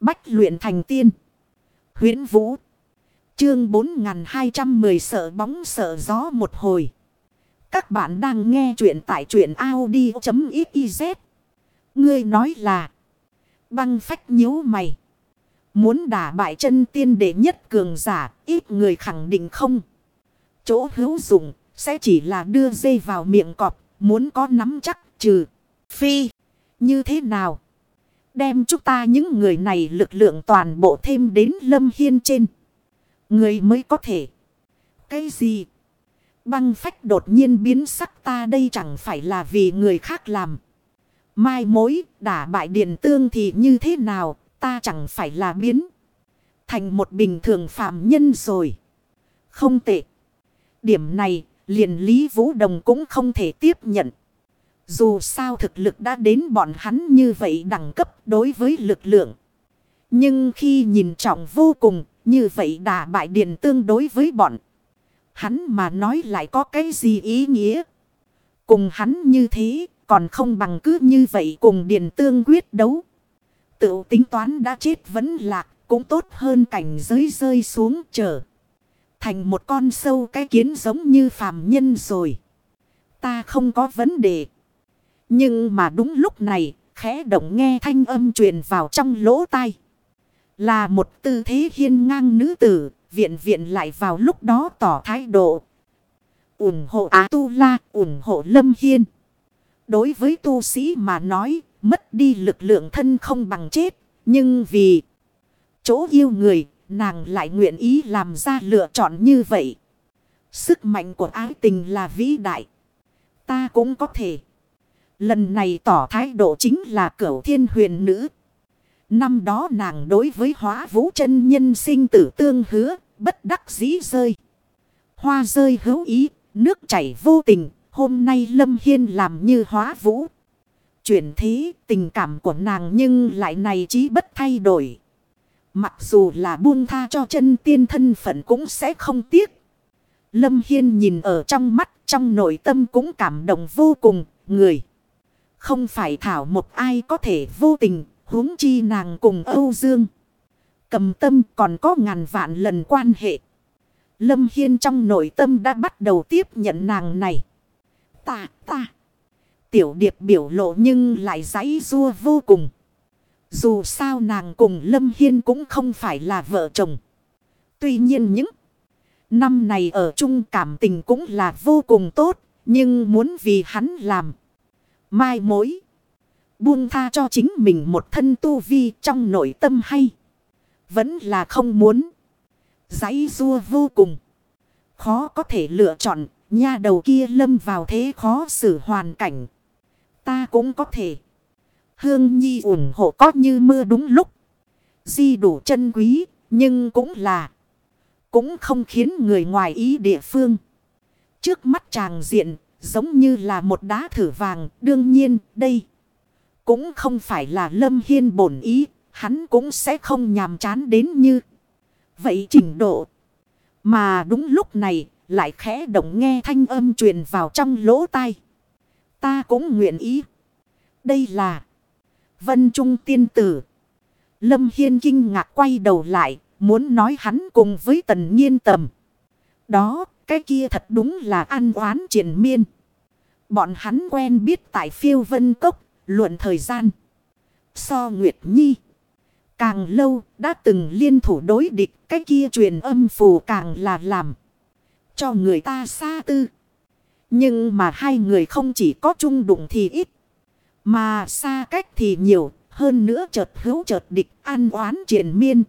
Bách luyện thành tiên. huyễn Vũ. Chương 4210 sợ bóng sợ gió một hồi. Các bạn đang nghe truyện tại truyện Audi.xyz. Ngươi nói là. Băng phách nhíu mày. Muốn đả bại chân tiên đệ nhất cường giả. Ít người khẳng định không. Chỗ hữu dụng. Sẽ chỉ là đưa dây vào miệng cọp. Muốn có nắm chắc, trừ. Phi. Như thế nào? Đem chúng ta những người này lực lượng toàn bộ thêm đến lâm hiên trên. Người mới có thể. Cái gì? Băng phách đột nhiên biến sắc ta đây chẳng phải là vì người khác làm. Mai mối, đả bại điện tương thì như thế nào, ta chẳng phải là biến. Thành một bình thường phạm nhân rồi. Không tệ. Điểm này, liền Lý Vũ Đồng cũng không thể tiếp nhận. Dù sao thực lực đã đến bọn hắn như vậy đẳng cấp đối với lực lượng. Nhưng khi nhìn trọng vô cùng, như vậy đà bại điện tương đối với bọn. Hắn mà nói lại có cái gì ý nghĩa? Cùng hắn như thế, còn không bằng cứ như vậy cùng điện tương quyết đấu. Tự tính toán đã chết vẫn lạc, cũng tốt hơn cảnh giới rơi xuống trở. Thành một con sâu cái kiến giống như phàm nhân rồi. Ta không có vấn đề. Nhưng mà đúng lúc này, khẽ động nghe thanh âm truyền vào trong lỗ tai. Là một tư thế hiên ngang nữ tử, viện viện lại vào lúc đó tỏ thái độ. ủng hộ Á Tu La, ủng hộ Lâm Hiên. Đối với tu sĩ mà nói, mất đi lực lượng thân không bằng chết. Nhưng vì chỗ yêu người, nàng lại nguyện ý làm ra lựa chọn như vậy. Sức mạnh của ái tình là vĩ đại. Ta cũng có thể. Lần này tỏ thái độ chính là cửu thiên huyền nữ. Năm đó nàng đối với hóa vũ chân nhân sinh tử tương hứa, bất đắc dĩ rơi. Hoa rơi hữu ý, nước chảy vô tình, hôm nay Lâm Hiên làm như hóa vũ. Chuyển thế, tình cảm của nàng nhưng lại này chí bất thay đổi. Mặc dù là buông tha cho chân tiên thân phận cũng sẽ không tiếc. Lâm Hiên nhìn ở trong mắt, trong nội tâm cũng cảm động vô cùng, người. Không phải thảo một ai có thể vô tình, huống chi nàng cùng Âu Dương. Cầm tâm còn có ngàn vạn lần quan hệ. Lâm Hiên trong nội tâm đã bắt đầu tiếp nhận nàng này. Ta, ta. Tiểu điệp biểu lộ nhưng lại giấy rua vô cùng. Dù sao nàng cùng Lâm Hiên cũng không phải là vợ chồng. Tuy nhiên những năm này ở chung cảm tình cũng là vô cùng tốt. Nhưng muốn vì hắn làm. Mai mối. Buông tha cho chính mình một thân tu vi trong nội tâm hay. Vẫn là không muốn. Giấy rua vô cùng. Khó có thể lựa chọn. Nha đầu kia lâm vào thế khó xử hoàn cảnh. Ta cũng có thể. Hương Nhi ủng hộ có như mưa đúng lúc. Di đủ chân quý. Nhưng cũng là. Cũng không khiến người ngoài ý địa phương. Trước mắt chàng diện Giống như là một đá thử vàng. Đương nhiên, đây. Cũng không phải là lâm hiên bổn ý. Hắn cũng sẽ không nhàm chán đến như. Vậy trình độ. Mà đúng lúc này. Lại khẽ động nghe thanh âm truyền vào trong lỗ tai. Ta cũng nguyện ý. Đây là. Vân Trung tiên tử. Lâm Hiên kinh ngạc quay đầu lại. Muốn nói hắn cùng với tần nhiên tầm. Đó cái kia thật đúng là ăn oán triển miên. Bọn hắn quen biết tại phiêu vân cốc, luận thời gian. So Nguyệt Nhi. Càng lâu đã từng liên thủ đối địch cái kia truyền âm phù càng là làm. Cho người ta xa tư. Nhưng mà hai người không chỉ có chung đụng thì ít. Mà xa cách thì nhiều. Hơn nữa chợt hữu chợt địch an oán triển miên.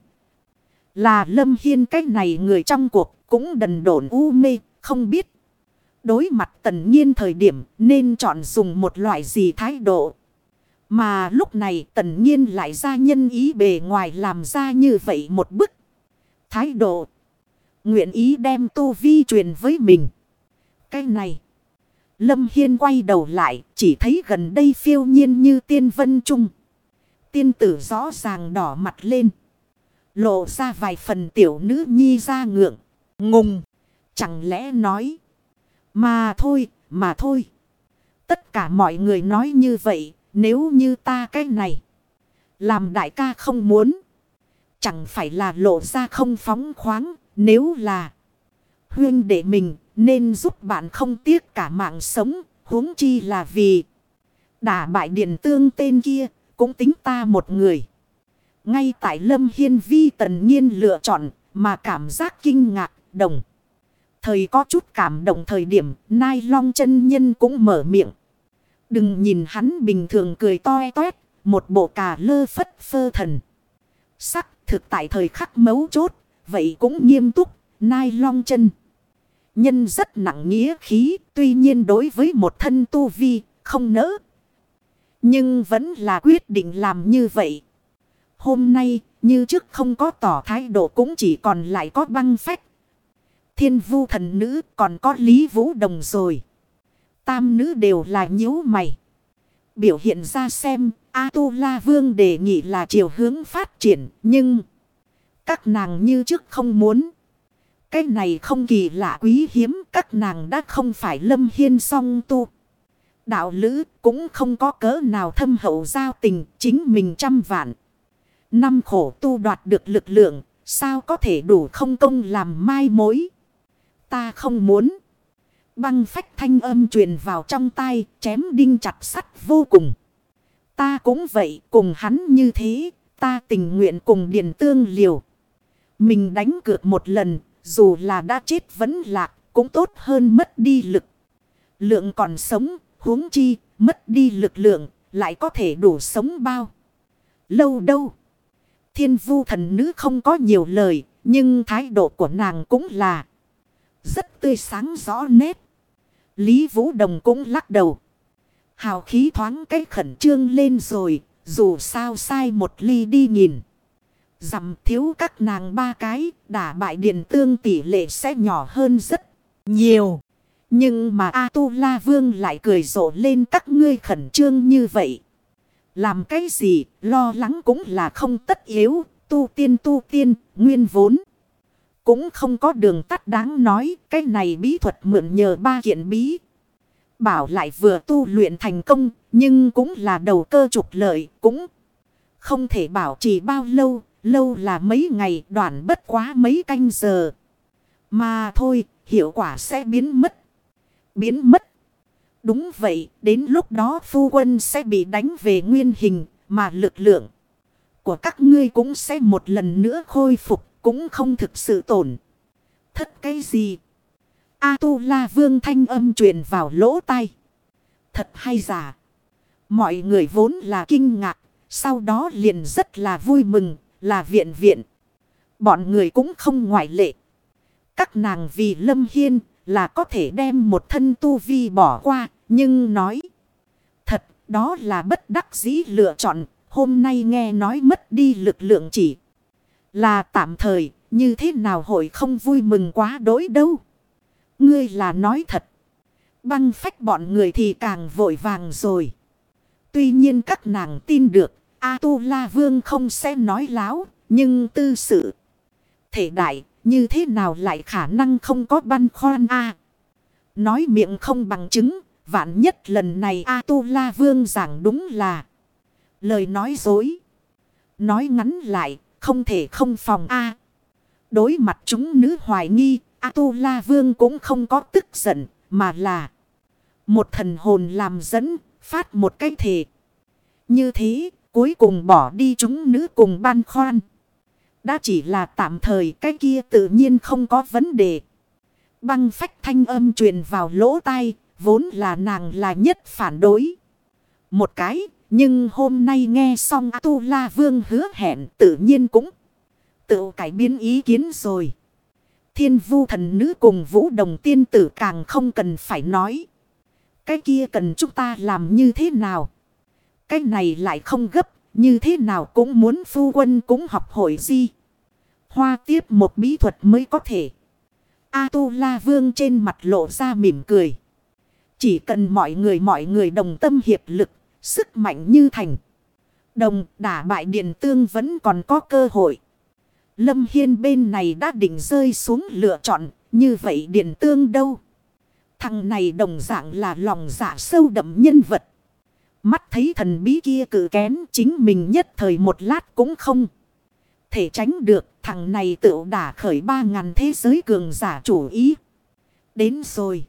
Là lâm hiên cách này người trong cuộc cũng đần độn u mê, không biết. Đối mặt tần nhiên thời điểm nên chọn dùng một loại gì thái độ. Mà lúc này tần nhiên lại ra nhân ý bề ngoài làm ra như vậy một bức. Thái độ. Nguyện ý đem tu vi truyền với mình. Cái này. Lâm Hiên quay đầu lại chỉ thấy gần đây phiêu nhiên như tiên vân trung. Tiên tử rõ ràng đỏ mặt lên. Lộ ra vài phần tiểu nữ nhi ra ngượng. Ngùng. Chẳng lẽ nói. Mà thôi, mà thôi. Tất cả mọi người nói như vậy, nếu như ta cái này. Làm đại ca không muốn. Chẳng phải là lộ ra không phóng khoáng. Nếu là huyên đệ mình nên giúp bạn không tiếc cả mạng sống. huống chi là vì đả bại điện tương tên kia cũng tính ta một người. Ngay tại Lâm Hiên Vi tần nhiên lựa chọn mà cảm giác kinh ngạc đồng. Thời có chút cảm động thời điểm Nai Long chân nhân cũng mở miệng. Đừng nhìn hắn bình thường cười toe toét một bộ cà lơ phất phơ thần. Sắc thực tại thời khắc mấu chốt vậy cũng nghiêm túc Nai Long chân. Nhân rất nặng nghĩa khí tuy nhiên đối với một thân tu vi không nỡ. Nhưng vẫn là quyết định làm như vậy. Hôm nay, như trước không có tỏ thái độ cũng chỉ còn lại có băng phách. Thiên vu thần nữ còn có Lý Vũ Đồng rồi. Tam nữ đều là nhíu mày. Biểu hiện ra xem, A-tu-la vương đề nghị là chiều hướng phát triển, nhưng các nàng như trước không muốn. Cái này không kỳ lạ quý hiếm, các nàng đã không phải lâm hiên song tu. Đạo lữ cũng không có cớ nào thâm hậu giao tình chính mình trăm vạn. Năm khổ tu đoạt được lực lượng, sao có thể đủ không công làm mai mối. Ta không muốn. Băng phách thanh âm truyền vào trong tay, chém đinh chặt sắt vô cùng. Ta cũng vậy, cùng hắn như thế, ta tình nguyện cùng điền tương liều. Mình đánh cược một lần, dù là đã chết vẫn lạc, cũng tốt hơn mất đi lực. Lượng còn sống, huống chi, mất đi lực lượng, lại có thể đủ sống bao. Lâu đâu. Thiên vu thần nữ không có nhiều lời, nhưng thái độ của nàng cũng là rất tươi sáng rõ nét. Lý Vũ Đồng cũng lắc đầu. Hào khí thoáng cái khẩn trương lên rồi, dù sao sai một ly đi nhìn. Dằm thiếu các nàng ba cái, đả bại điện tương tỷ lệ sẽ nhỏ hơn rất nhiều. Nhưng mà A-tu-la vương lại cười rộ lên các ngươi khẩn trương như vậy. Làm cái gì, lo lắng cũng là không tất yếu, tu tiên tu tiên, nguyên vốn. Cũng không có đường tắt đáng nói, cái này bí thuật mượn nhờ ba kiện bí. Bảo lại vừa tu luyện thành công, nhưng cũng là đầu cơ trục lợi, cũng không thể bảo trì bao lâu, lâu là mấy ngày, đoạn bất quá mấy canh giờ. Mà thôi, hiệu quả sẽ biến mất. Biến mất. Đúng vậy, đến lúc đó phu quân sẽ bị đánh về nguyên hình, mà lực lượng của các ngươi cũng sẽ một lần nữa khôi phục, cũng không thực sự tổn. Thất cái gì? A-tu-la vương thanh âm truyền vào lỗ tai. Thật hay giả? Mọi người vốn là kinh ngạc, sau đó liền rất là vui mừng, là viện viện. Bọn người cũng không ngoại lệ. Các nàng vì lâm hiên là có thể đem một thân tu vi bỏ qua, nhưng nói. Thật, đó là bất đắc dĩ lựa chọn, hôm nay nghe nói mất đi lực lượng chỉ. Là tạm thời, như thế nào hội không vui mừng quá đối đâu. Ngươi là nói thật. Băng phách bọn người thì càng vội vàng rồi. Tuy nhiên các nàng tin được, A-tu-la vương không sẽ nói láo, nhưng tư sự. Thể đại, như thế nào lại khả năng không có băn khoan a Nói miệng không bằng chứng, vạn nhất lần này A-tu-la vương giảng đúng là lời nói dối. Nói ngắn lại, không thể không phòng a Đối mặt chúng nữ hoài nghi, A-tu-la vương cũng không có tức giận, mà là một thần hồn làm dẫn, phát một cái thể. Như thế, cuối cùng bỏ đi chúng nữ cùng ban khoan. Đã chỉ là tạm thời cái kia tự nhiên không có vấn đề. Băng phách thanh âm truyền vào lỗ tai, vốn là nàng là nhất phản đối. Một cái, nhưng hôm nay nghe xong A-tu-la vương hứa hẹn tự nhiên cũng tự cải biến ý kiến rồi. Thiên vu thần nữ cùng vũ đồng tiên tử càng không cần phải nói. Cái kia cần chúng ta làm như thế nào? Cái này lại không gấp, như thế nào cũng muốn phu quân cũng học hội gì. Hoa tiếp một bí thuật mới có thể. A-tu-la vương trên mặt lộ ra mỉm cười. Chỉ cần mọi người mọi người đồng tâm hiệp lực, sức mạnh như thành. Đồng đả bại điện tương vẫn còn có cơ hội. Lâm Hiên bên này đã định rơi xuống lựa chọn, như vậy điện tương đâu? Thằng này đồng dạng là lòng dạ sâu đậm nhân vật. Mắt thấy thần bí kia cử kén chính mình nhất thời một lát cũng không. thể tránh được thằng này tự đả khởi ba ngàn thế giới cường giả chủ ý. Đến rồi.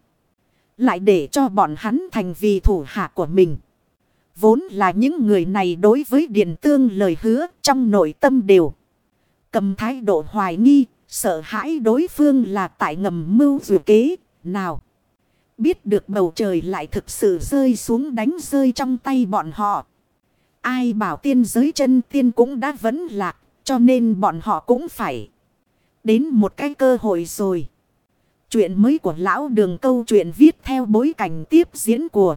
Lại để cho bọn hắn thành vì thủ hạ của mình. Vốn là những người này đối với Điền Tương lời hứa trong nội tâm đều. Cầm thái độ hoài nghi, sợ hãi đối phương là tại ngầm mưu dù kế, nào. Biết được bầu trời lại thực sự rơi xuống đánh rơi trong tay bọn họ. Ai bảo tiên giới chân tiên cũng đã vấn lạc, cho nên bọn họ cũng phải. Đến một cái cơ hội rồi. Chuyện mới của lão đường câu chuyện viết theo bối cảnh tiếp diễn của